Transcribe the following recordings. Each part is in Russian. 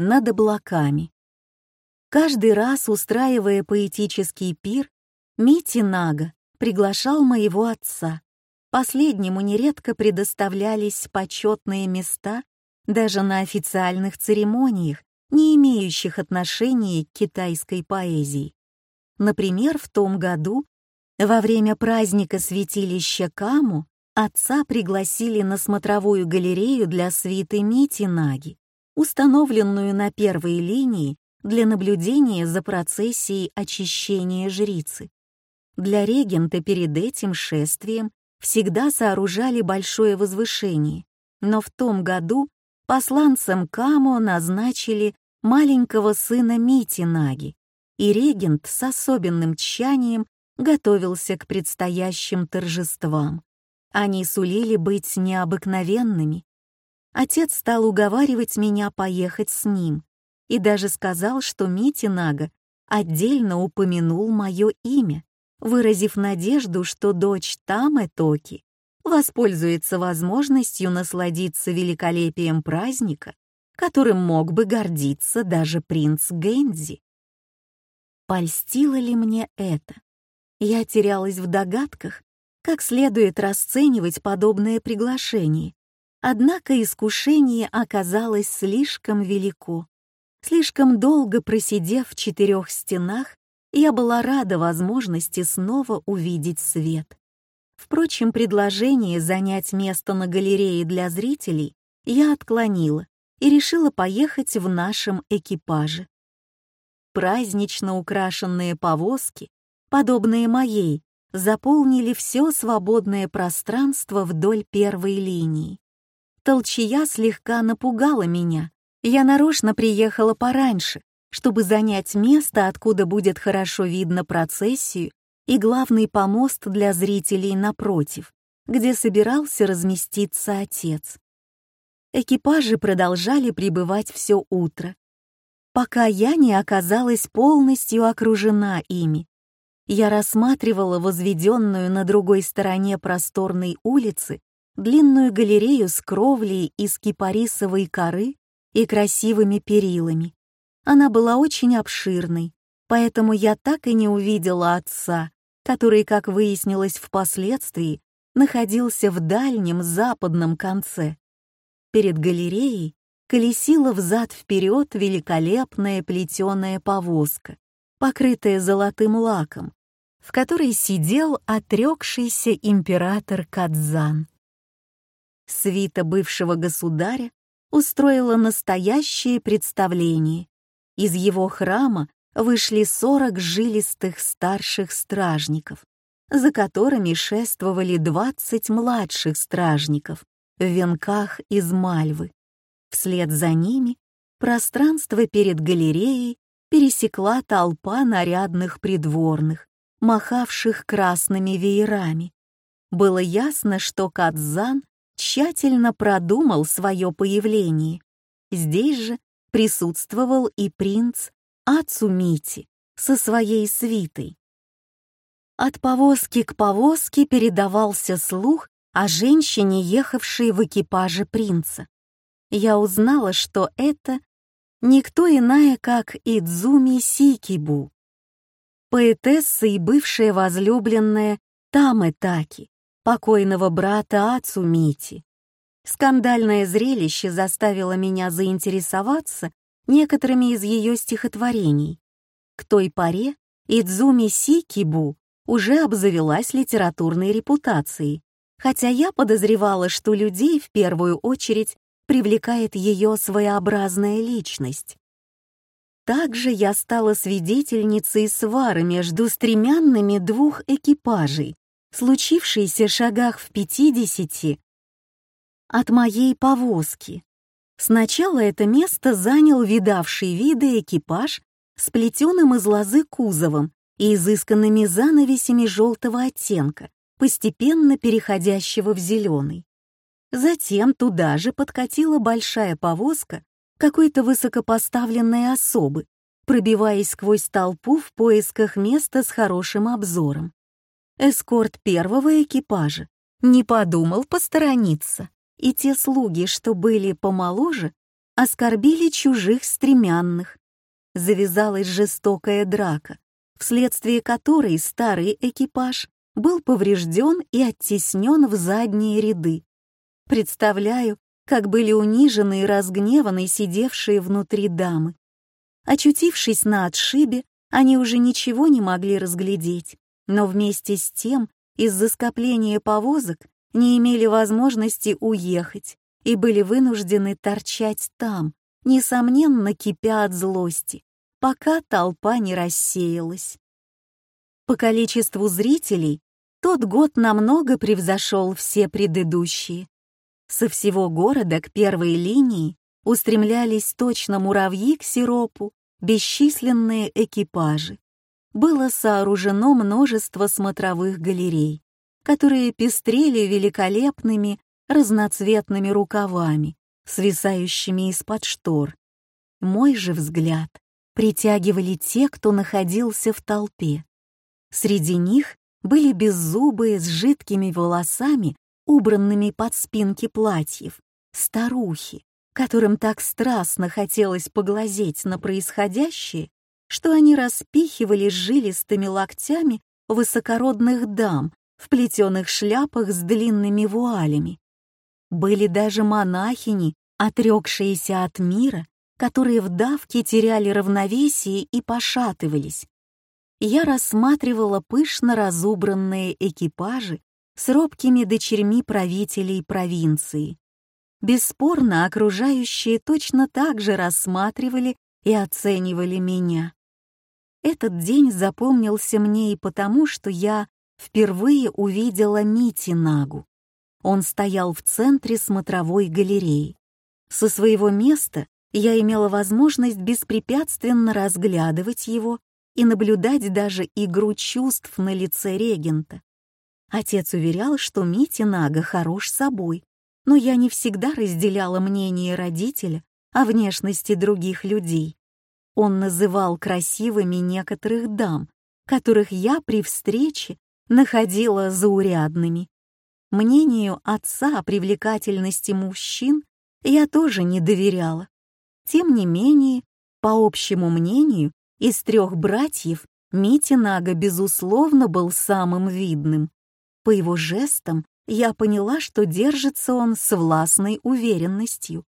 над облаками. Каждый раз, устраивая поэтический пир, Мити Нага приглашал моего отца. Последнему нередко предоставлялись почетные места даже на официальных церемониях, не имеющих отношения к китайской поэзии. Например, в том году, во время праздника святилища Каму, отца пригласили на смотровую галерею для свиты Мити Наги, установленную на первой линии для наблюдения за процессией очищения жрицы. Для регента перед этим шествием всегда сооружали большое возвышение, но в том году посланцем Камо назначили маленького сына Мити Наги, и регент с особенным тщанием готовился к предстоящим торжествам. Они сулили быть необыкновенными. Отец стал уговаривать меня поехать с ним и даже сказал, что Мити Нага отдельно упомянул мое имя, выразив надежду, что дочь Тамэ Токи воспользуется возможностью насладиться великолепием праздника, которым мог бы гордиться даже принц Гэнзи. Польстило ли мне это? Я терялась в догадках, как следует расценивать подобное приглашение. Однако искушение оказалось слишком велико. Слишком долго просидев в четырех стенах, я была рада возможности снова увидеть свет. Впрочем, предложение занять место на галерее для зрителей я отклонила и решила поехать в нашем экипаже празднично украшенные повозки, подобные моей, заполнили все свободное пространство вдоль первой линии. Толчья слегка напугала меня. Я нарочно приехала пораньше, чтобы занять место, откуда будет хорошо видно процессию и главный помост для зрителей напротив, где собирался разместиться отец. Экипажи продолжали прибывать все утро, пока я не оказалась полностью окружена ими. Я рассматривала возведенную на другой стороне просторной улицы длинную галерею с кровлей из кипарисовой коры и красивыми перилами. Она была очень обширной, поэтому я так и не увидела отца, который, как выяснилось впоследствии, находился в дальнем западном конце. Перед галереей колесила взад-вперед великолепная плетеная повозка, покрытая золотым лаком, в которой сидел отрекшийся император Кадзан. Свита бывшего государя устроила настоящее представление. Из его храма вышли сорок жилистых старших стражников, за которыми шествовали двадцать младших стражников в венках из мальвы. Вслед за ними пространство перед галереей пересекла толпа нарядных придворных, махавших красными веерами. Было ясно, что Кадзан тщательно продумал свое появление. Здесь же присутствовал и принц Ацумити со своей свитой. От повозки к повозке передавался слух о женщине, ехавшей в экипаже принца я узнала, что это никто иная, как Идзуми Сикибу, поэтесса и бывшая возлюбленная Тамы Таки, покойного брата Ацу Мити. Скандальное зрелище заставило меня заинтересоваться некоторыми из ее стихотворений. К той поре Идзуми Сикибу уже обзавелась литературной репутацией, хотя я подозревала, что людей в первую очередь привлекает ее своеобразная личность. Также я стала свидетельницей свары между стремянными двух экипажей, случившейся шагах в пятидесяти от моей повозки. Сначала это место занял видавший виды экипаж с плетеным из лозы кузовом и изысканными занавесями желтого оттенка, постепенно переходящего в зеленый. Затем туда же подкатила большая повозка какой-то высокопоставленной особы, пробиваясь сквозь толпу в поисках места с хорошим обзором. Эскорт первого экипажа не подумал посторониться, и те слуги, что были помоложе, оскорбили чужих стремянных. Завязалась жестокая драка, вследствие которой старый экипаж был поврежден и оттеснен в задние ряды. Представляю, как были унижены и разгневаны сидевшие внутри дамы. Очутившись на отшибе, они уже ничего не могли разглядеть, но вместе с тем из-за скопления повозок не имели возможности уехать и были вынуждены торчать там, несомненно кипя от злости, пока толпа не рассеялась. По количеству зрителей тот год намного превзошел все предыдущие. Со всего города к первой линии устремлялись точно муравьи к сиропу, бесчисленные экипажи. Было сооружено множество смотровых галерей, которые пестрели великолепными разноцветными рукавами, свисающими из-под штор. Мой же взгляд притягивали те, кто находился в толпе. Среди них были беззубые с жидкими волосами, убранными под спинки платьев, старухи, которым так страстно хотелось поглазеть на происходящее, что они распихивали жилистыми локтями высокородных дам в плетеных шляпах с длинными вуалями. Были даже монахини, отрекшиеся от мира, которые в давке теряли равновесие и пошатывались. Я рассматривала пышно разубранные экипажи с робкими дочерьми правителей провинции. Бесспорно, окружающие точно так же рассматривали и оценивали меня. Этот день запомнился мне и потому, что я впервые увидела Мити Нагу. Он стоял в центре смотровой галереи. Со своего места я имела возможность беспрепятственно разглядывать его и наблюдать даже игру чувств на лице регента. Отец уверял, что Мити Нага хорош собой, но я не всегда разделяла мнение родителя о внешности других людей. Он называл красивыми некоторых дам, которых я при встрече находила заурядными. Мнению отца о привлекательности мужчин я тоже не доверяла. Тем не менее, по общему мнению, из трех братьев Митя Нага, безусловно, был самым видным. По его жестам я поняла, что держится он с властной уверенностью.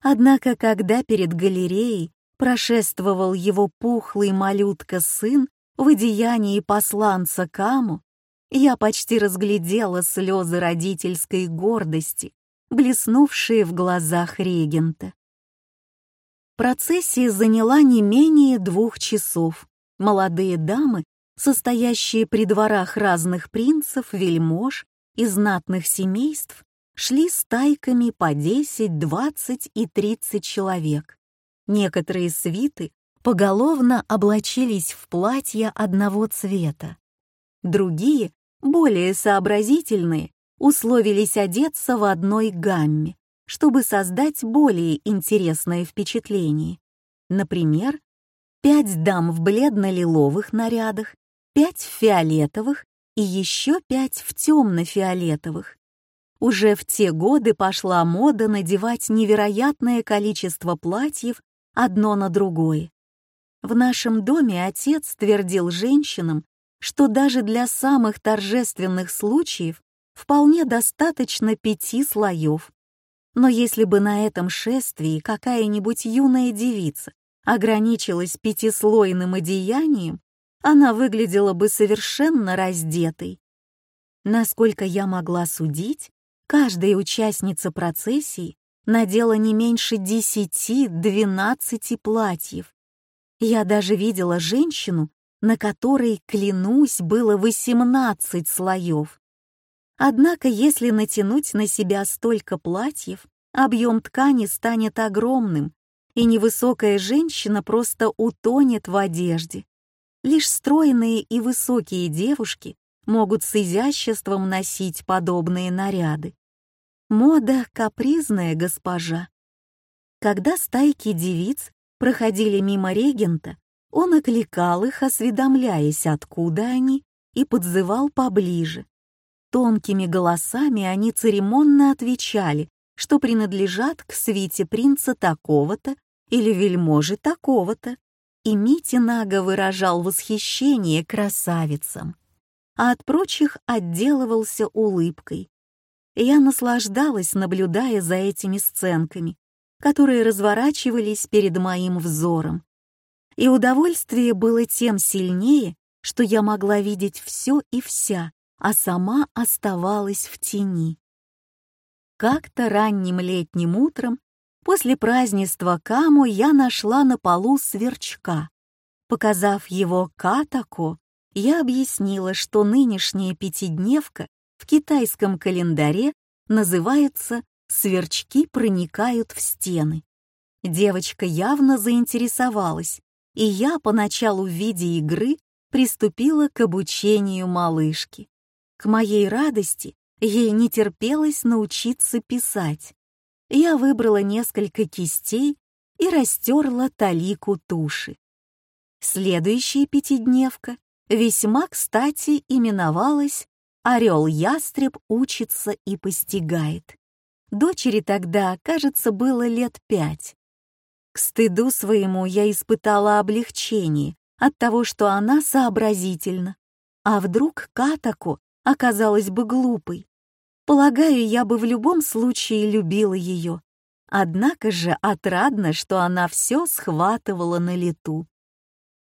Однако, когда перед галереей прошествовал его пухлый малютка-сын в одеянии посланца Каму, я почти разглядела слезы родительской гордости, блеснувшие в глазах регента. Процессия заняла не менее двух часов. Молодые дамы, состоящие при дворах разных принцев, вельмож и знатных семейств, шли стайками по 10, 20 и 30 человек. Некоторые свиты поголовно облачились в платья одного цвета. Другие, более сообразительные, условились одеться в одной гамме чтобы создать более интересное впечатление. Например, пять дам в бледно-лиловых нарядах, пять в фиолетовых и еще пять в темно-фиолетовых. Уже в те годы пошла мода надевать невероятное количество платьев одно на другое. В нашем доме отец твердил женщинам, что даже для самых торжественных случаев вполне достаточно пяти слоев, но если бы на этом шествии какая-нибудь юная девица ограничилась пятислойным одеянием, она выглядела бы совершенно раздетой. Насколько я могла судить, каждая участница процессии надела не меньше десяти-двенадцати платьев. Я даже видела женщину, на которой, клянусь, было восемнадцать слоев. Однако, если натянуть на себя столько платьев, объем ткани станет огромным, и невысокая женщина просто утонет в одежде. Лишь стройные и высокие девушки могут с изяществом носить подобные наряды. Мода — капризная госпожа. Когда стайки девиц проходили мимо регента, он окликал их, осведомляясь, откуда они, и подзывал поближе. Тонкими голосами они церемонно отвечали, что принадлежат к свите принца такого-то или вельможи такого-то, и Митинага выражал восхищение красавицам, а от прочих отделывался улыбкой. Я наслаждалась, наблюдая за этими сценками, которые разворачивались перед моим взором. И удовольствие было тем сильнее, что я могла видеть все и вся, а сама оставалась в тени. Как-то ранним летним утром после празднества Каму я нашла на полу сверчка. Показав его Катако, я объяснила, что нынешняя пятидневка в китайском календаре называется «Сверчки проникают в стены». Девочка явно заинтересовалась, и я поначалу в виде игры приступила к обучению малышки. К моей радости ей не терпелось научиться писать. Я выбрала несколько кистей и растерла талику туши. Следующая пятидневка весьма кстати именовалась «Орел-ястреб учится и постигает». Дочери тогда, кажется, было лет пять. К стыду своему я испытала облегчение от того, что она сообразительна. А вдруг Катаку оказалась бы глупой? Полагаю, я бы в любом случае любила ее. Однако же отрадно, что она все схватывала на лету.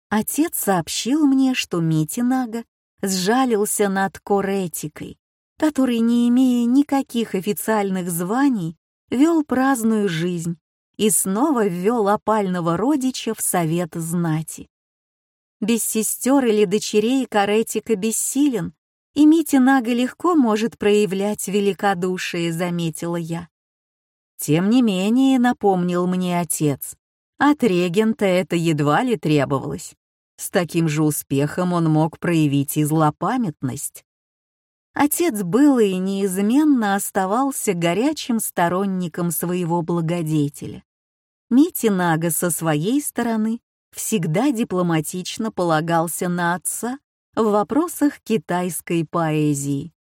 Отец сообщил мне, что Митинага сжалился над Коретикой, который, не имея никаких официальных званий, вел праздную жизнь и снова ввел опального родича в совет знати. Без сестер или дочерей Каретика бессилен, и Митинага легко может проявлять великодушие, заметила я. Тем не менее, напомнил мне отец, от регента это едва ли требовалось. С таким же успехом он мог проявить и злопамятность. Отец был и неизменно оставался горячим сторонником своего благодетеля. Митинага со своей стороны всегда дипломатично полагался на отца в вопросах китайской поэзии.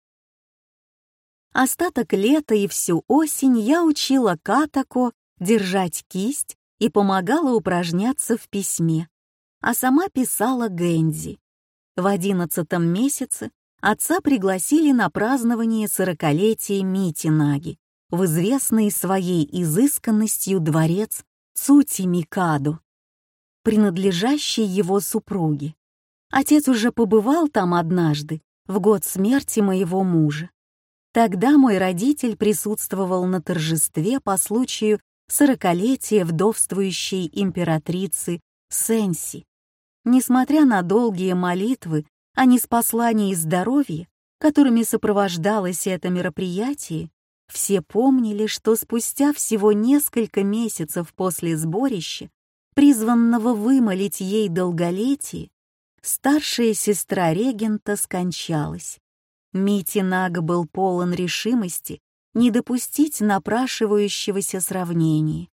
Остаток лета и всю осень я учила Катако держать кисть и помогала упражняться в письме, а сама писала Гэнзи. В одиннадцатом месяце отца пригласили на празднование сорокалетия Митинаги в известный своей изысканностью дворец Цути Микаду принадлежащей его супруге. Отец уже побывал там однажды, в год смерти моего мужа. Тогда мой родитель присутствовал на торжестве по случаю сорокалетия вдовствующей императрицы Сенси. Несмотря на долгие молитвы о неспослании здоровья, которыми сопровождалось это мероприятие, все помнили, что спустя всего несколько месяцев после сборища призванного вымолить ей долголетие, старшая сестра регента скончалась. Митинаг был полон решимости не допустить напрашивающегося сравнения.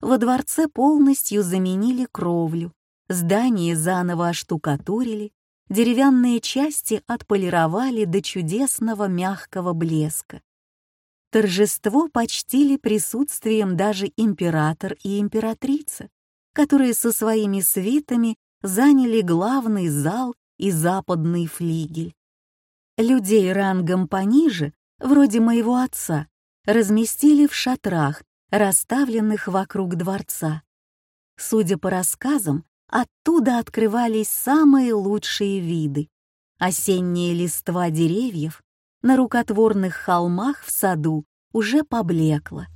Во дворце полностью заменили кровлю, здание заново оштукатурили, деревянные части отполировали до чудесного мягкого блеска. Торжество почтили присутствием даже император и императрица которые со своими свитами заняли главный зал и западный флигель. Людей рангом пониже, вроде моего отца, разместили в шатрах, расставленных вокруг дворца. Судя по рассказам, оттуда открывались самые лучшие виды. Осенние листва деревьев на рукотворных холмах в саду уже поблекла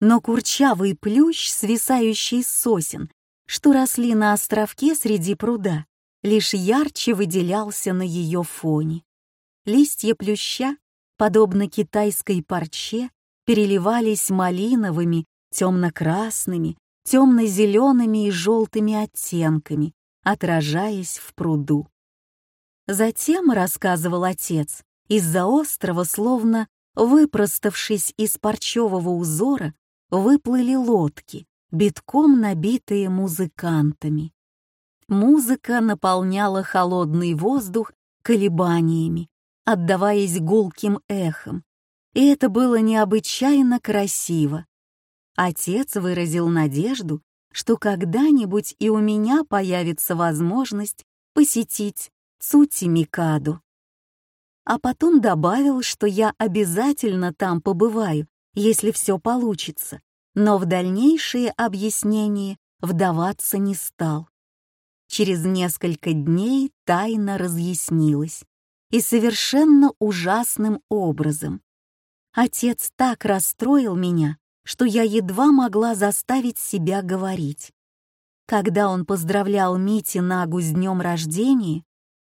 но курчавый плющ, свисающий с сосен, что росли на островке среди пруда, лишь ярче выделялся на ее фоне. Листья плюща, подобно китайской парче, переливались малиновыми, темно-красными, темно-зелеными и желтыми оттенками, отражаясь в пруду. Затем, рассказывал отец, из-за острова, словно выпроставшись из парчевого узора, выплыли лодки, битком набитые музыкантами. Музыка наполняла холодный воздух колебаниями, отдаваясь гулким эхом. и это было необычайно красиво. Отец выразил надежду, что когда-нибудь и у меня появится возможность посетить Цути Микаду. А потом добавил, что я обязательно там побываю, если все получится, но в дальнейшие объяснения вдаваться не стал. Через несколько дней тайна разъяснилась, и совершенно ужасным образом. Отец так расстроил меня, что я едва могла заставить себя говорить. Когда он поздравлял Мити Нагу с днем рождения,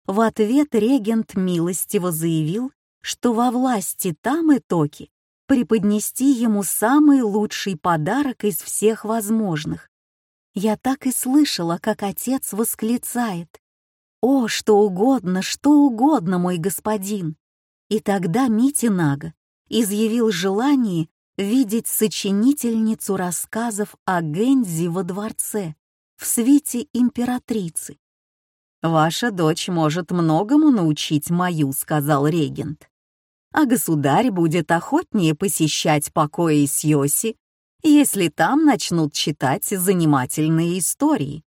в ответ регент милостиво заявил, что во власти там и токи преподнести ему самый лучший подарок из всех возможных. Я так и слышала, как отец восклицает «О, что угодно, что угодно, мой господин!» И тогда Мити Нага изъявил желание видеть сочинительницу рассказов о Гензи во дворце, в свите императрицы. «Ваша дочь может многому научить мою», — сказал регент. «А государь будет охотнее посещать покои Сьоси, если там начнут читать занимательные истории».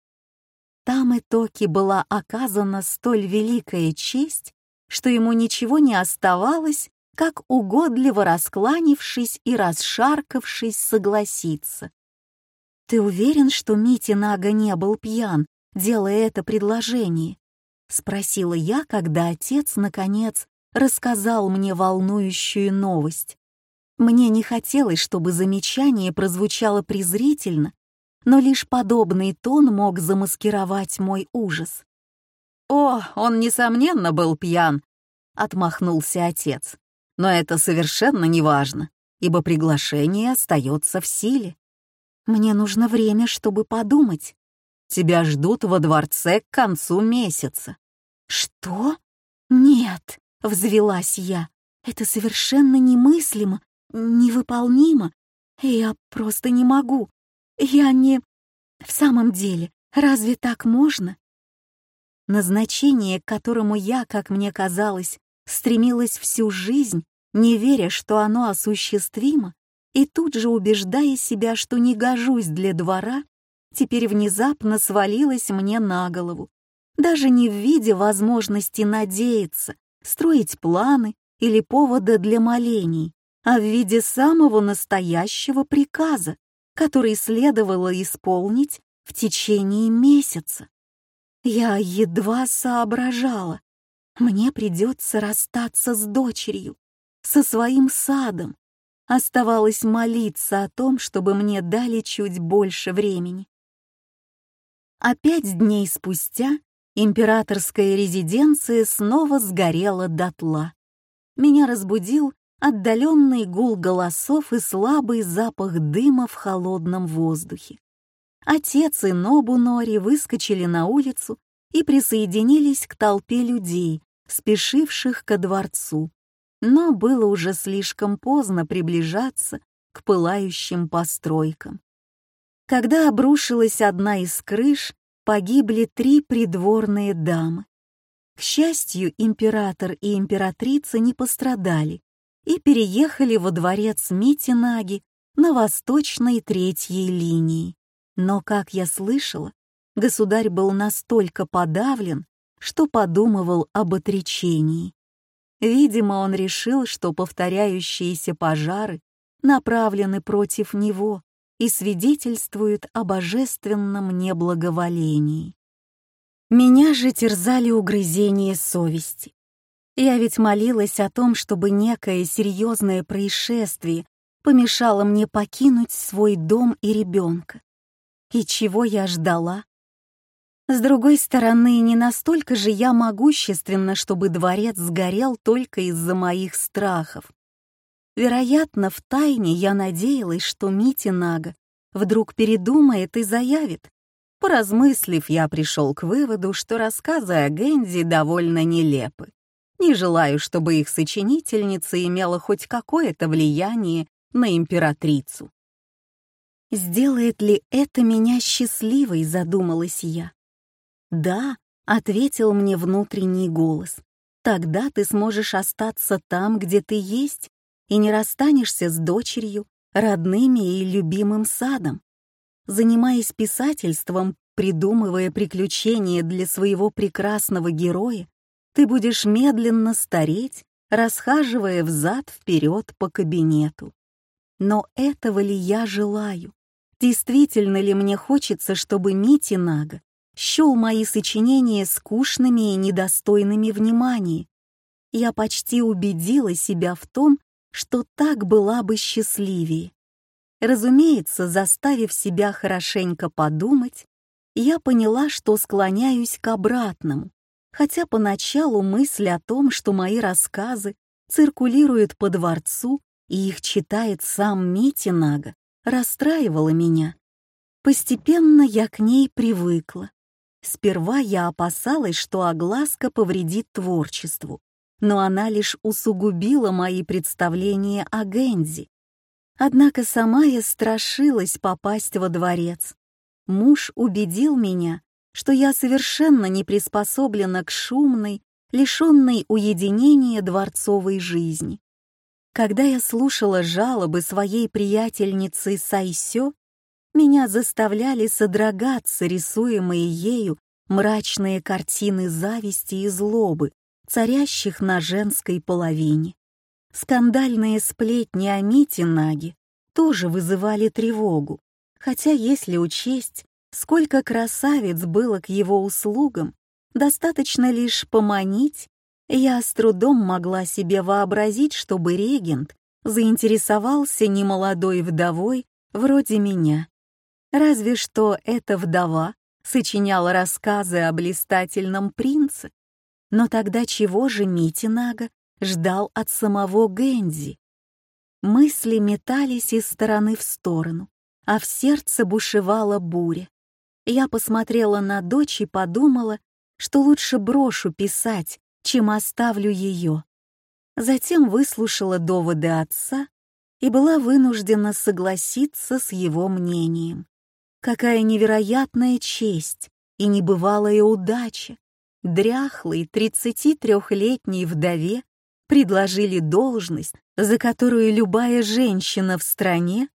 Там и Токи была оказана столь великая честь, что ему ничего не оставалось, как угодливо раскланившись и расшаркавшись согласиться. «Ты уверен, что Мити Нага не был пьян, делая это предложение?» — спросила я, когда отец, наконец, рассказал мне волнующую новость. Мне не хотелось, чтобы замечание прозвучало презрительно, но лишь подобный тон мог замаскировать мой ужас. «О, он, несомненно, был пьян», — отмахнулся отец. Но это совершенно не важно, ибо приглашение остается в силе. Мне нужно время, чтобы подумать. Тебя ждут во дворце к концу месяца. Что? Нет, взвелась я. Это совершенно немыслимо, невыполнимо. Я просто не могу. Я не... В самом деле, разве так можно? Назначение, к которому я, как мне казалось, стремилась всю жизнь, не веря, что оно осуществимо, и тут же убеждая себя, что не гожусь для двора, теперь внезапно свалилась мне на голову, даже не в виде возможности надеяться, строить планы или повода для молений, а в виде самого настоящего приказа, который следовало исполнить в течение месяца. Я едва соображала, мне придется расстаться с дочерью, со своим садом. Оставалось молиться о том, чтобы мне дали чуть больше времени. А пять дней спустя императорская резиденция снова сгорела дотла. Меня разбудил отдаленный гул голосов и слабый запах дыма в холодном воздухе. Отец и Нобу Нори выскочили на улицу и присоединились к толпе людей, спешивших ко дворцу, но было уже слишком поздно приближаться к пылающим постройкам. Когда обрушилась одна из крыш, погибли три придворные дамы. К счастью, император и императрица не пострадали и переехали во дворец Митинаги на восточной третьей линии. Но, как я слышала, государь был настолько подавлен, что подумывал об отречении. Видимо, он решил, что повторяющиеся пожары направлены против него и свидетельствуют о божественном неблаговолении. Меня же терзали угрызения совести. Я ведь молилась о том, чтобы некое серьезное происшествие помешало мне покинуть свой дом и ребенка. И чего я ждала? С другой стороны, не настолько же я могущественна, чтобы дворец сгорел только из-за моих страхов. Вероятно, в тайне я надеялась, что Мити Нага вдруг передумает и заявит. Поразмыслив, я пришел к выводу, что рассказы о Гензи довольно нелепы. Не желаю, чтобы их сочинительница имела хоть какое-то влияние на императрицу. «Сделает ли это меня счастливой?» — задумалась я. «Да», — ответил мне внутренний голос. «Тогда ты сможешь остаться там, где ты есть, и не расстанешься с дочерью, родными и любимым садом. Занимаясь писательством, придумывая приключения для своего прекрасного героя, ты будешь медленно стареть, расхаживая взад-вперед по кабинету. Но этого ли я желаю? Действительно ли мне хочется, чтобы Мити Нага счел мои сочинения скучными и недостойными внимания? Я почти убедила себя в том, что так была бы счастливее. Разумеется, заставив себя хорошенько подумать, я поняла, что склоняюсь к обратному, хотя поначалу мысль о том, что мои рассказы циркулируют по дворцу и их читает сам Митинага, расстраивала меня. Постепенно я к ней привыкла. Сперва я опасалась, что огласка повредит творчеству, но она лишь усугубила мои представления о Гензи. Однако сама я страшилась попасть во дворец. Муж убедил меня, что я совершенно не приспособлена к шумной, лишенной уединения дворцовой жизни. Когда я слушала жалобы своей приятельницы Сайсё, меня заставляли содрогаться рисуемые ею мрачные картины зависти и злобы, царящих на женской половине. Скандальные сплетни о Мите Наги тоже вызывали тревогу, хотя если учесть, сколько красавиц было к его услугам, достаточно лишь поманить, я с трудом могла себе вообразить, чтобы регент заинтересовался немолодой вдовой вроде меня. Разве что эта вдова сочиняла рассказы о блистательном принце. Но тогда чего же Митинага ждал от самого Гэнзи? Мысли метались из стороны в сторону, а в сердце бушевала буря. Я посмотрела на дочь и подумала, что лучше брошу писать, чем оставлю ее. Затем выслушала доводы отца и была вынуждена согласиться с его мнением. Какая невероятная честь и небывалая удача! Дряхлой 33-летней вдове предложили должность, за которую любая женщина в стране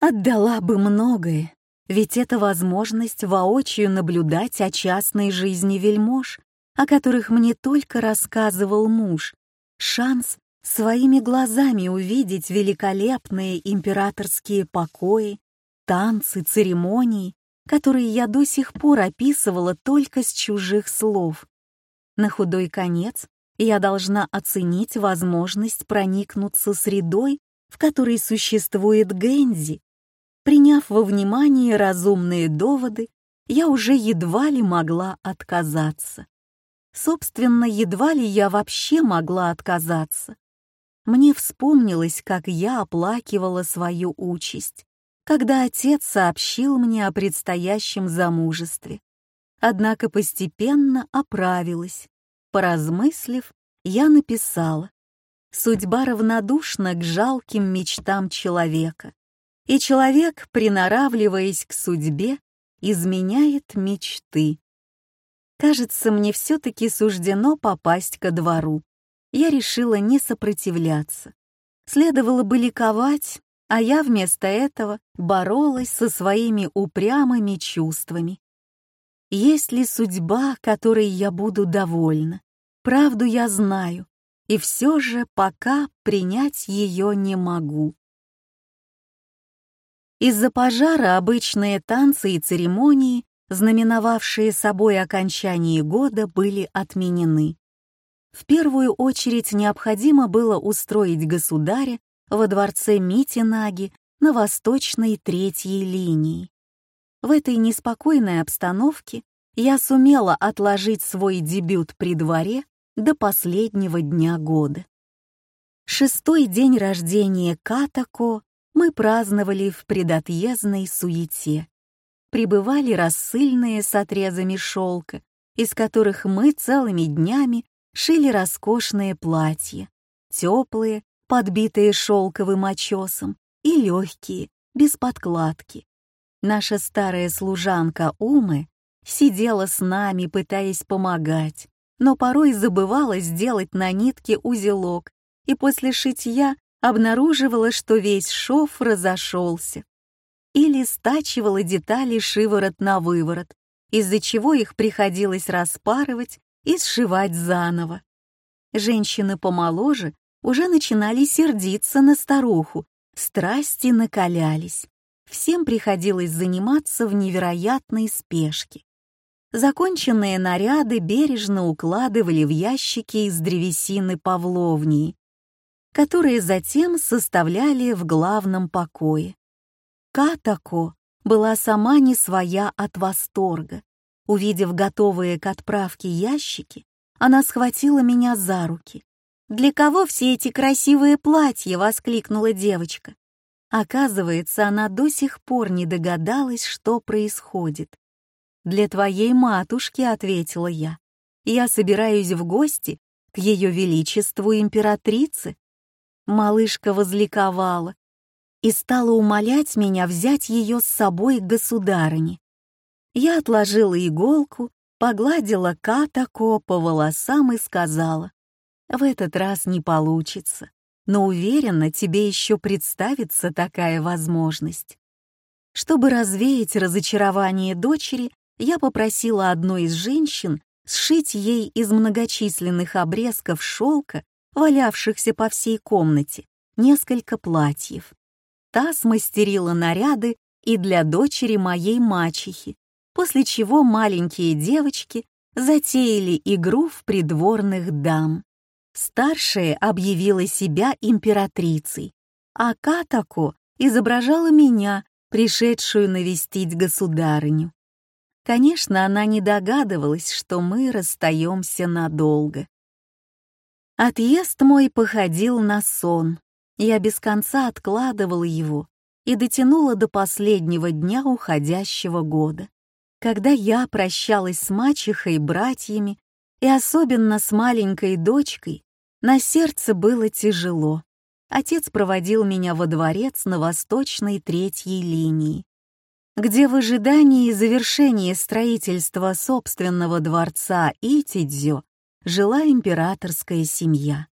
отдала бы многое, ведь это возможность воочию наблюдать о частной жизни вельмож, о которых мне только рассказывал муж, шанс своими глазами увидеть великолепные императорские покои, танцы, церемонии, которые я до сих пор описывала только с чужих слов. На худой конец я должна оценить возможность проникнуться средой, в которой существует Гэнзи. Приняв во внимание разумные доводы, я уже едва ли могла отказаться. Собственно, едва ли я вообще могла отказаться. Мне вспомнилось, как я оплакивала свою участь, когда отец сообщил мне о предстоящем замужестве. Однако постепенно оправилась. Поразмыслив, я написала. Судьба равнодушна к жалким мечтам человека, и человек, приноравливаясь к судьбе, изменяет мечты. Кажется, мне все-таки суждено попасть ко двору. Я решила не сопротивляться. Следовало бы ликовать, а я вместо этого боролась со своими упрямыми чувствами. Есть ли судьба, которой я буду довольна? Правду я знаю, и все же пока принять ее не могу. Из-за пожара обычные танцы и церемонии знаменовавшие собой окончание года, были отменены. В первую очередь необходимо было устроить государя во дворце Митинаги на восточной третьей линии. В этой неспокойной обстановке я сумела отложить свой дебют при дворе до последнего дня года. Шестой день рождения Катако мы праздновали в предотъездной суете прибывали рассыльные с отрезами шелка, из которых мы целыми днями шили роскошные платья, теплые, подбитые шелковым очесом, и легкие, без подкладки. Наша старая служанка Умы сидела с нами, пытаясь помогать, но порой забывала сделать на нитке узелок, и после шитья обнаруживала, что весь шов разошелся. Или стачивала детали шиворот на выворот, из-за чего их приходилось распарывать и сшивать заново. Женщины помоложе уже начинали сердиться на старуху, страсти накалялись. Всем приходилось заниматься в невероятной спешке. Законченные наряды бережно укладывали в ящики из древесины павловнии, которые затем составляли в главном покое. Катако была сама не своя от восторга. Увидев готовые к отправке ящики, она схватила меня за руки. «Для кого все эти красивые платья?» — воскликнула девочка. Оказывается, она до сих пор не догадалась, что происходит. «Для твоей матушки», — ответила я. «Я собираюсь в гости к ее величеству императрице». Малышка возликовала и стала умолять меня взять ее с собой к государыне. Я отложила иголку, погладила Катако по волосам и сказала, «В этот раз не получится, но уверена, тебе еще представится такая возможность». Чтобы развеять разочарование дочери, я попросила одной из женщин сшить ей из многочисленных обрезков шелка, валявшихся по всей комнате, несколько платьев. Та смастерила наряды и для дочери моей мачехи, после чего маленькие девочки затеяли игру в придворных дам. Старшая объявила себя императрицей, а Катако изображала меня, пришедшую навестить государыню. Конечно, она не догадывалась, что мы расстаемся надолго. Отъезд мой походил на сон. Я без конца откладывала его и дотянула до последнего дня уходящего года, когда я прощалась с мачехой братьями, и особенно с маленькой дочкой, на сердце было тяжело. Отец проводил меня во дворец на восточной третьей линии где в ожидании завершения строительства собственного дворца Итидзё жила императорская семья.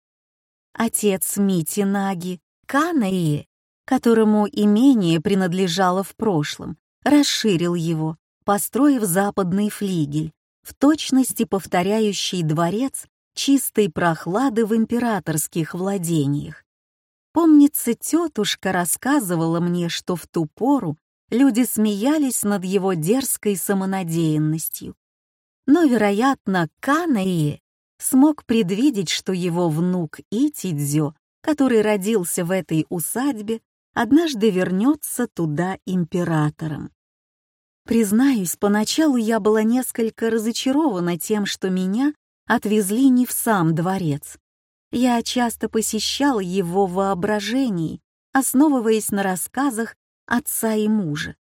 Отец Мити Наги, Канаи, которому имение принадлежало в прошлом, расширил его, построив западный флигель, в точности повторяющий дворец чистой прохлады в императорских владениях. Помнится, тетушка рассказывала мне, что в ту пору люди смеялись над его дерзкой самонадеянностью. Но, вероятно, Канаи смог предвидеть, что его внук Итидзё, который родился в этой усадьбе, однажды вернется туда императором. Признаюсь, поначалу я была несколько разочарована тем, что меня отвезли не в сам дворец. Я часто посещала его в воображении, основываясь на рассказах отца и мужа.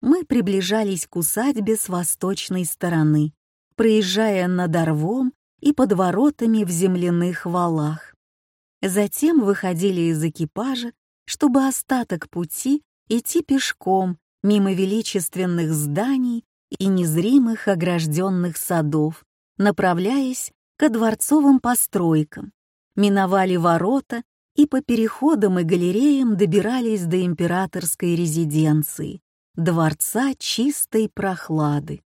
Мы приближались к усадьбе с восточной стороны, проезжая над Орвом и под воротами в земляных валах. Затем выходили из экипажа, чтобы остаток пути идти пешком мимо величественных зданий и незримых огражденных садов, направляясь к дворцовым постройкам, миновали ворота и по переходам и галереям добирались до императорской резиденции, дворца чистой прохлады.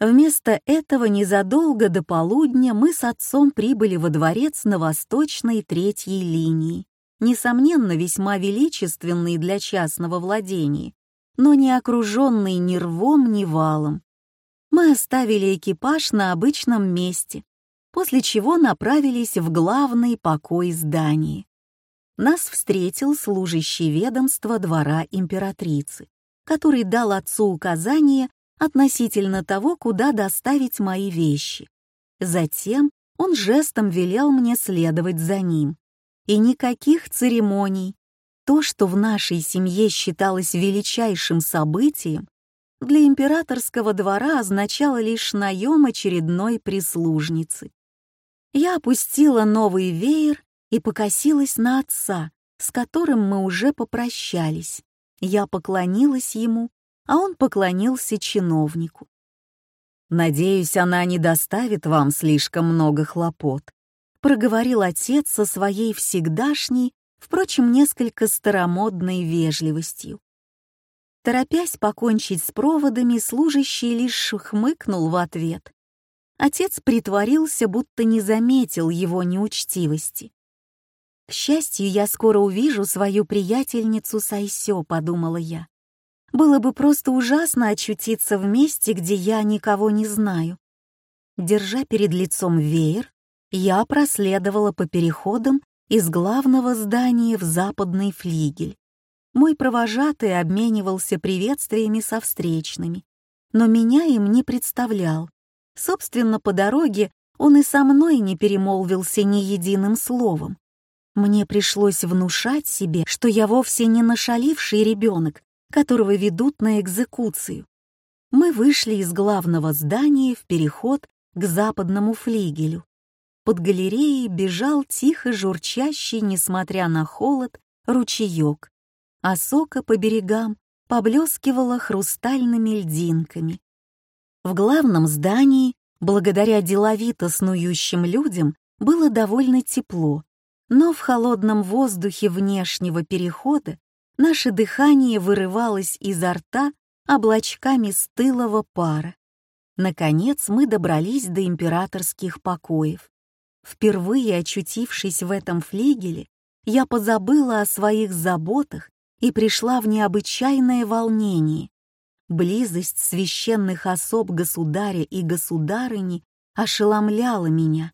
Вместо этого незадолго до полудня мы с отцом прибыли во дворец на восточной третьей линии, несомненно весьма величественный для частного владения, но не окруженный ни рвом, ни валом. Мы оставили экипаж на обычном месте, после чего направились в главный покой здания нас встретил служащий ведомства двора императрицы, который дал отцу указание относительно того, куда доставить мои вещи. Затем он жестом велел мне следовать за ним. И никаких церемоний. То, что в нашей семье считалось величайшим событием, для императорского двора означало лишь наем очередной прислужницы. Я опустила новый веер и покосилась на отца, с которым мы уже попрощались. Я поклонилась ему, а он поклонился чиновнику. «Надеюсь, она не доставит вам слишком много хлопот», проговорил отец со своей всегдашней впрочем, несколько старомодной вежливостью. Торопясь покончить с проводами, служащий лишь хмыкнул в ответ. Отец притворился, будто не заметил его неучтивости. «К счастью, я скоро увижу свою приятельницу Сайсё», — подумала я. «Было бы просто ужасно очутиться в месте, где я никого не знаю». Держа перед лицом веер, я проследовала по переходам из главного здания в западный флигель. Мой провожатый обменивался приветствиями со встречными, но меня им не представлял. Собственно, по дороге он и со мной не перемолвился ни единым словом. Мне пришлось внушать себе, что я вовсе не нашаливший ребенок, которого ведут на экзекуцию. Мы вышли из главного здания в переход к западному флигелю. Под галереей бежал тихо журчащий, несмотря на холод, ручеек, а сока по берегам поблескивала хрустальными льдинками. В главном здании, благодаря деловито снующим людям, было довольно тепло, но в холодном воздухе внешнего перехода наше дыхание вырывалось изо рта облачками стылого пара. Наконец мы добрались до императорских покоев. Впервые очутившись в этом флигеле, я позабыла о своих заботах и пришла в необычайное волнение. Близость священных особ государя и государыни ошеломляла меня.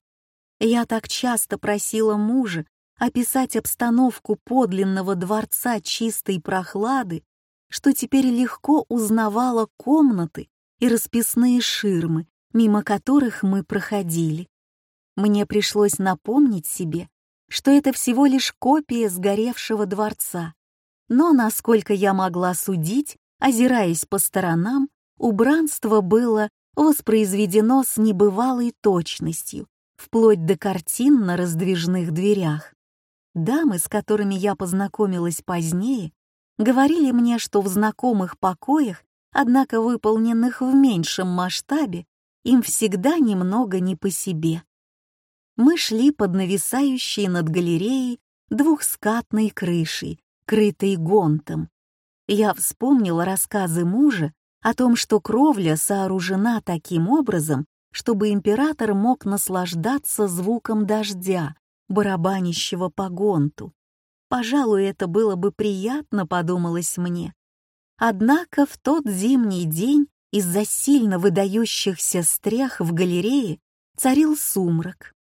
Я так часто просила мужа описать обстановку подлинного дворца чистой прохлады, что теперь легко узнавала комнаты и расписные ширмы, мимо которых мы проходили. Мне пришлось напомнить себе, что это всего лишь копия сгоревшего дворца. Но, насколько я могла судить, озираясь по сторонам, убранство было воспроизведено с небывалой точностью, вплоть до картин на раздвижных дверях. Дамы, с которыми я познакомилась позднее, говорили мне, что в знакомых покоях, однако выполненных в меньшем масштабе, им всегда немного не по себе мы шли под нависающей над галереей двухскатной крышей, крытой гонтом. Я вспомнила рассказы мужа о том, что кровля сооружена таким образом, чтобы император мог наслаждаться звуком дождя, барабанящего по гонту. Пожалуй, это было бы приятно, подумалось мне. Однако в тот зимний день из-за сильно выдающихся стрях в галерее царил сумрак.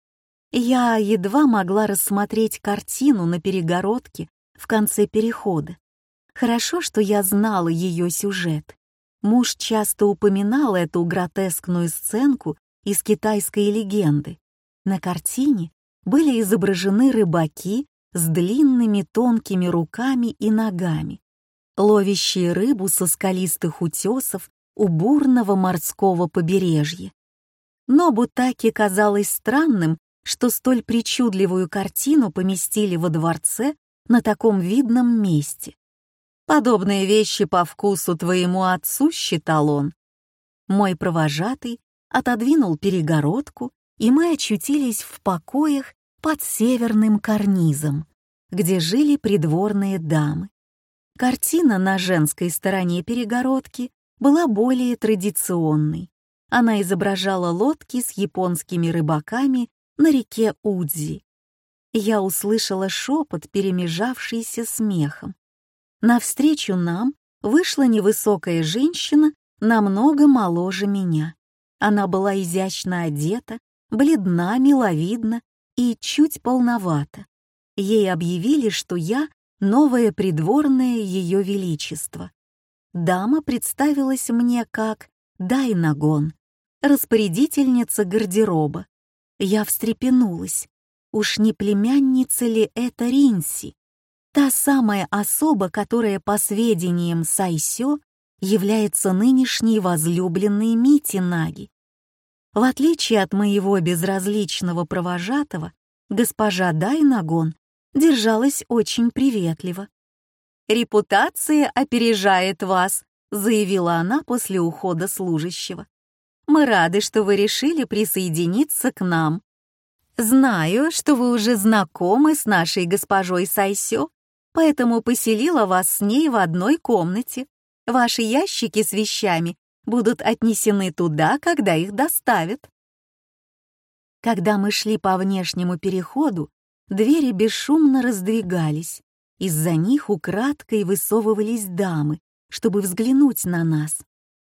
Я едва могла рассмотреть картину на перегородке в конце перехода. Хорошо, что я знала ее сюжет. Муж часто упоминал эту гротескную сценку из китайской легенды. На картине были изображены рыбаки с длинными тонкими руками и ногами, ловящие рыбу со скалистых утесов у бурного морского побережья. Но Бутаки казалось странным, что столь причудливую картину поместили во дворце на таком видном месте. Подобные вещи по вкусу твоему отцу, считал он. Мой провожатый отодвинул перегородку, и мы очутились в покоях под северным карнизом, где жили придворные дамы. Картина на женской стороне перегородки была более традиционной. Она изображала лодки с японскими рыбаками на реке Удзи. Я услышала шепот, перемежавшийся смехом. Навстречу нам вышла невысокая женщина, намного моложе меня. Она была изящно одета, бледна, миловидна и чуть полновата. Ей объявили, что я — новое придворное Ее Величество. Дама представилась мне как Дайнагон, распорядительница гардероба. Я встрепенулась. Уж не племянница ли это Ринси? Та самая особа, которая, по сведениям Сайсё, является нынешней возлюбленной Мити Наги. В отличие от моего безразличного провожатого, госпожа Дайнагон держалась очень приветливо. «Репутация опережает вас», — заявила она после ухода служащего. Мы рады, что вы решили присоединиться к нам». Знаю, что вы уже знакомы с нашей госпожой Сайсё, поэтому поселила вас с ней в одной комнате. Ваши ящики с вещами будут отнесены туда, когда их доставят. Когда мы шли по внешнему переходу, двери бесшумно раздвигались. Из-за них украдкой высовывались дамы, чтобы взглянуть на нас,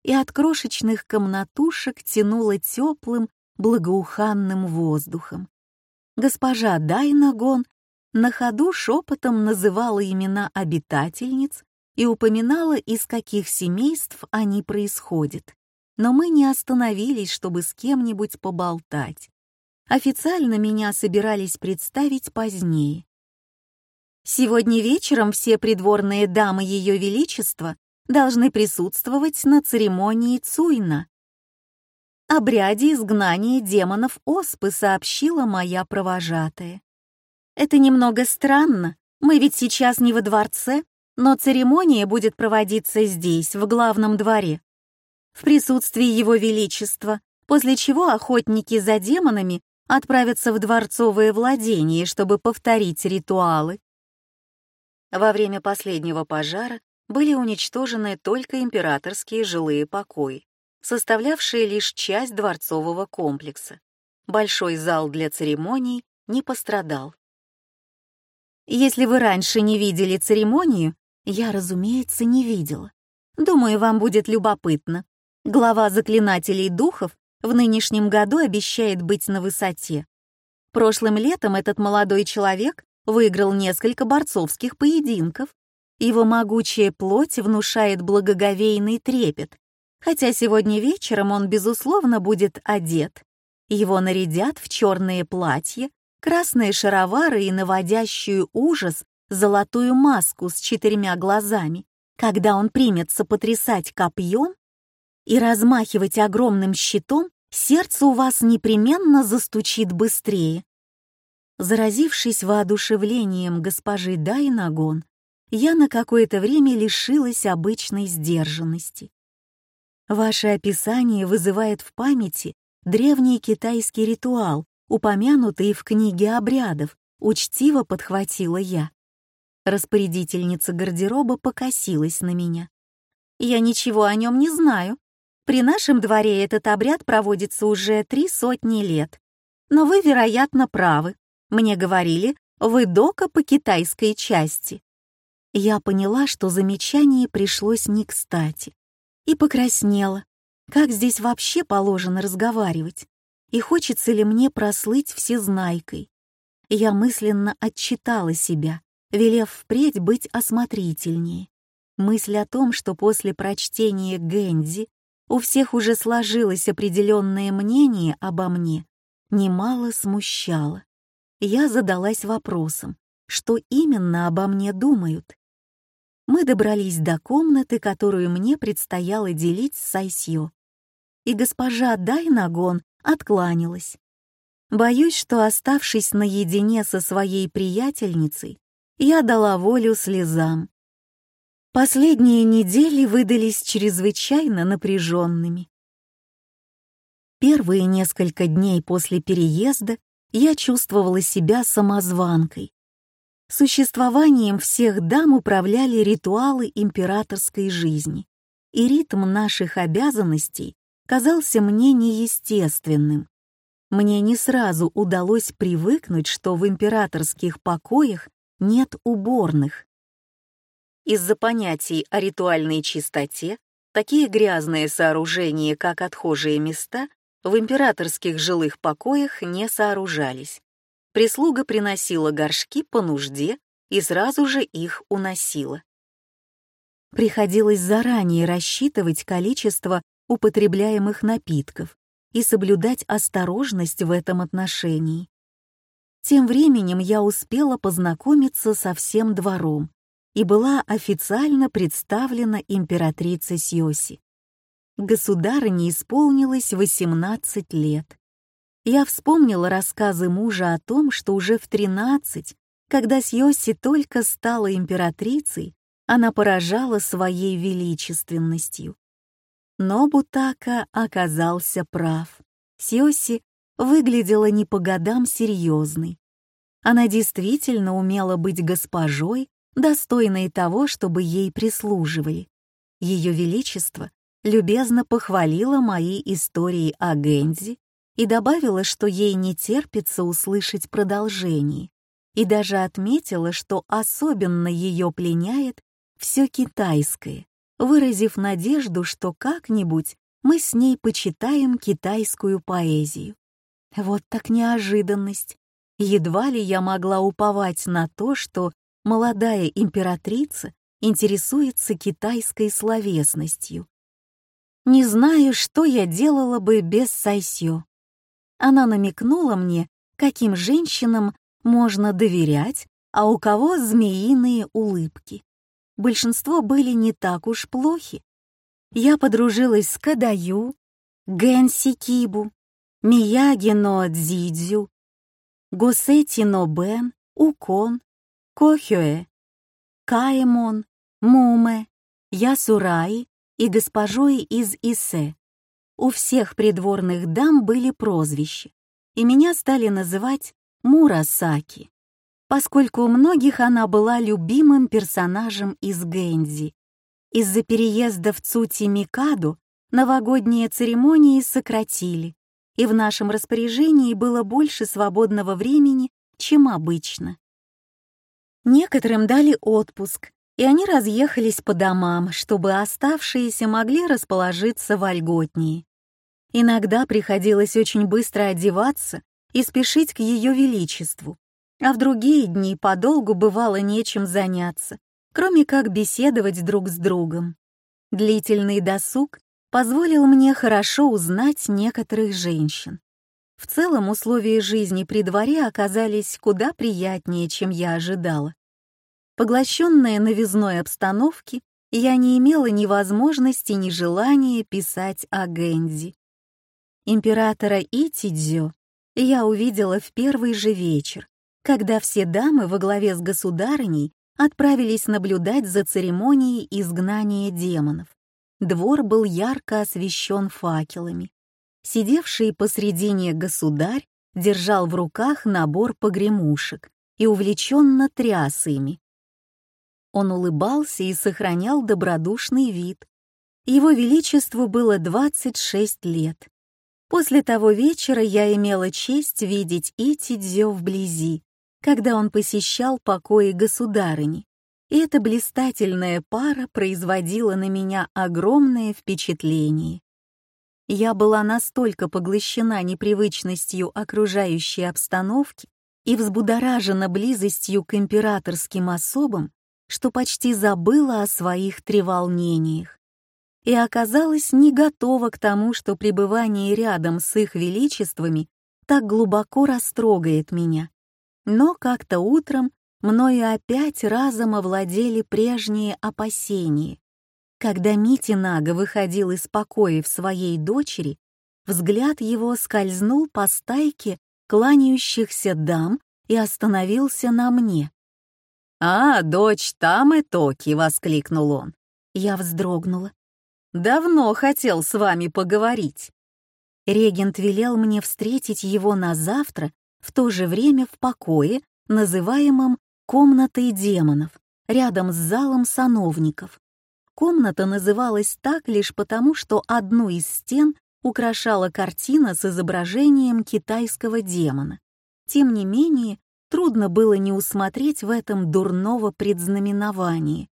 и от крошечных комнатушек тянуло теплым, благоуханным воздухом госпожа Дайнагон на ходу шепотом называла имена обитательниц и упоминала, из каких семейств они происходят. Но мы не остановились, чтобы с кем-нибудь поболтать. Официально меня собирались представить позднее. Сегодня вечером все придворные дамы Ее Величества должны присутствовать на церемонии Цуйна, обряде изгнания демонов Оспы сообщила моя провожатая. Это немного странно, мы ведь сейчас не во дворце, но церемония будет проводиться здесь, в главном дворе, в присутствии Его Величества, после чего охотники за демонами отправятся в дворцовые владения, чтобы повторить ритуалы. Во время последнего пожара были уничтожены только императорские жилые покои составлявшие лишь часть дворцового комплекса. Большой зал для церемоний не пострадал. Если вы раньше не видели церемонию, я, разумеется, не видела. Думаю, вам будет любопытно. Глава заклинателей духов в нынешнем году обещает быть на высоте. Прошлым летом этот молодой человек выиграл несколько борцовских поединков. Его могучая плоть внушает благоговейный трепет, хотя сегодня вечером он, безусловно, будет одет. Его нарядят в черные платья, красные шаровары и наводящую ужас золотую маску с четырьмя глазами. Когда он примется потрясать копьем и размахивать огромным щитом, сердце у вас непременно застучит быстрее. Заразившись воодушевлением госпожи Дайнагон, я на какое-то время лишилась обычной сдержанности. Ваше описание вызывает в памяти древний китайский ритуал, упомянутый в книге обрядов, учтиво подхватила я. Распорядительница гардероба покосилась на меня. Я ничего о нем не знаю. При нашем дворе этот обряд проводится уже три сотни лет. Но вы, вероятно, правы. Мне говорили, вы дока по китайской части. Я поняла, что замечание пришлось не кстати и покраснела. Как здесь вообще положено разговаривать? И хочется ли мне прослыть всезнайкой? Я мысленно отчитала себя, велев впредь быть осмотрительнее. Мысль о том, что после прочтения Гэнди у всех уже сложилось определенное мнение обо мне, немало смущала. Я задалась вопросом, что именно обо мне думают мы добрались до комнаты, которую мне предстояло делить с Сайсьё. И госпожа Дайнагон откланялась. Боюсь, что, оставшись наедине со своей приятельницей, я дала волю слезам. Последние недели выдались чрезвычайно напряженными. Первые несколько дней после переезда я чувствовала себя самозванкой, Существованием всех дам управляли ритуалы императорской жизни, и ритм наших обязанностей казался мне неестественным. Мне не сразу удалось привыкнуть, что в императорских покоях нет уборных. Из-за понятий о ритуальной чистоте такие грязные сооружения, как отхожие места, в императорских жилых покоях не сооружались прислуга приносила горшки по нужде и сразу же их уносила. Приходилось заранее рассчитывать количество употребляемых напитков и соблюдать осторожность в этом отношении. Тем временем я успела познакомиться со всем двором и была официально представлена императрице Сьоси. Государыне исполнилось 18 лет. Я вспомнила рассказы мужа о том, что уже в 13, когда Сьоси только стала императрицей, она поражала своей величественностью. Но Бутака оказался прав. Сьоси выглядела не по годам серьезной. Она действительно умела быть госпожой, достойной того, чтобы ей прислуживали. Ее Величество любезно похвалила мои истории о Гензи и добавила, что ей не терпится услышать продолжение, и даже отметила, что особенно ее пленяет все китайское, выразив надежду, что как-нибудь мы с ней почитаем китайскую поэзию. Вот так неожиданность. Едва ли я могла уповать на то, что молодая императрица интересуется китайской словесностью. Не знаю, что я делала бы без Сайсё. Она намекнула мне, каким женщинам можно доверять, а у кого змеиные улыбки. Большинство были не так уж плохи. Я подружилась с Кадаю, Гэнси Кибу, Мияги но Дзидзю, Госети но Бен, Укон, Кохёэ, Каэмон, Муме, Ясураи и госпожой из Исе. У всех придворных дам были прозвища, и меня стали называть Мурасаки, поскольку у многих она была любимым персонажем из Гэнзи. Из-за переезда в Цути Микаду новогодние церемонии сократили, и в нашем распоряжении было больше свободного времени, чем обычно. Некоторым дали отпуск, и они разъехались по домам, чтобы оставшиеся могли расположиться вольготнее. Иногда приходилось очень быстро одеваться и спешить к Ее Величеству, а в другие дни подолгу бывало нечем заняться, кроме как беседовать друг с другом. Длительный досуг позволил мне хорошо узнать некоторых женщин. В целом условия жизни при дворе оказались куда приятнее, чем я ожидала. Поглощенная новизной обстановки, я не имела ни возможности, ни желания писать о Гэнзи. Императора Итидзё я увидела в первый же вечер, когда все дамы во главе с государыней отправились наблюдать за церемонией изгнания демонов. Двор был ярко освещен факелами. Сидевший посредине государь держал в руках набор погремушек и увлеченно тряс ими, он улыбался и сохранял добродушный вид. Его Величеству было 26 лет. После того вечера я имела честь видеть Итидзё вблизи, когда он посещал покои государыни, и эта блистательная пара производила на меня огромное впечатление. Я была настолько поглощена непривычностью окружающей обстановки и взбудоражена близостью к императорским особам, что почти забыла о своих треволнениях и оказалась не готова к тому, что пребывание рядом с их величествами так глубоко растрогает меня. Но как-то утром мною опять разом овладели прежние опасения. Когда Митинага выходил из покоя в своей дочери, взгляд его скользнул по стайке кланяющихся дам и остановился на мне. «А, дочь там и токи!» — воскликнул он. Я вздрогнула. «Давно хотел с вами поговорить». Регент велел мне встретить его на завтра, в то же время в покое, называемом «комнатой демонов», рядом с залом сановников. Комната называлась так лишь потому, что одну из стен украшала картина с изображением китайского демона. Тем не менее, Трудно было не усмотреть в этом дурного предзнаменования.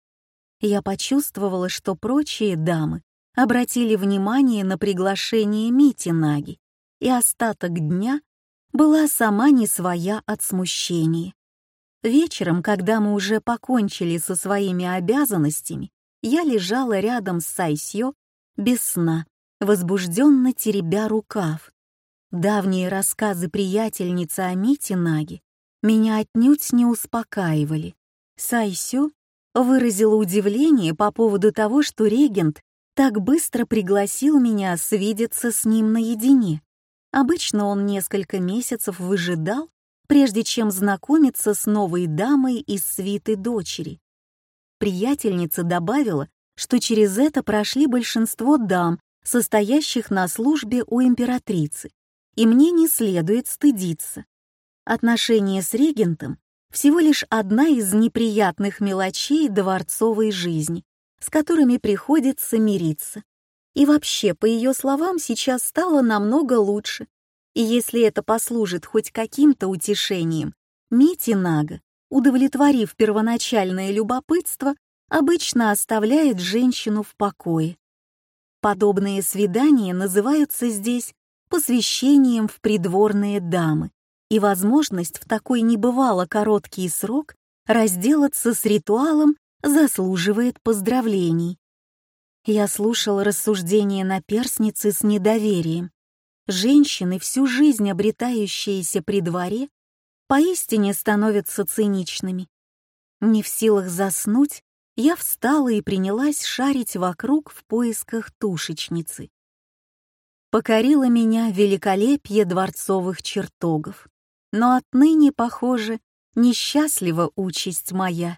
Я почувствовала, что прочие дамы обратили внимание на приглашение Мити Наги, и остаток дня была сама не своя от смущения. Вечером, когда мы уже покончили со своими обязанностями, я лежала рядом с Сайсё без сна, возбужденно теребя рукав. Давние рассказы приятельницы о Мите Наги меня отнюдь не успокаивали. Сайсю выразила удивление по поводу того, что регент так быстро пригласил меня свидеться с ним наедине. Обычно он несколько месяцев выжидал, прежде чем знакомиться с новой дамой из свиты дочери. Приятельница добавила, что через это прошли большинство дам, состоящих на службе у императрицы, и мне не следует стыдиться. Отношения с регентом всего лишь одна из неприятных мелочей дворцовой жизни, с которыми приходится мириться. И вообще, по ее словам, сейчас стало намного лучше. И если это послужит хоть каким-то утешением, Мити Нага, удовлетворив первоначальное любопытство, обычно оставляет женщину в покое. Подобные свидания называются здесь посвящением в придворные дамы, и возможность в такой небывало короткий срок разделаться с ритуалом заслуживает поздравлений. Я слушала рассуждения наперсницы с недоверием. Женщины, всю жизнь обретающиеся при дворе, поистине становятся циничными. Не в силах заснуть, я встала и принялась шарить вокруг в поисках тушечницы. Покорила меня великолепие дворцовых чертогов но отныне, похоже, несчастлива участь моя.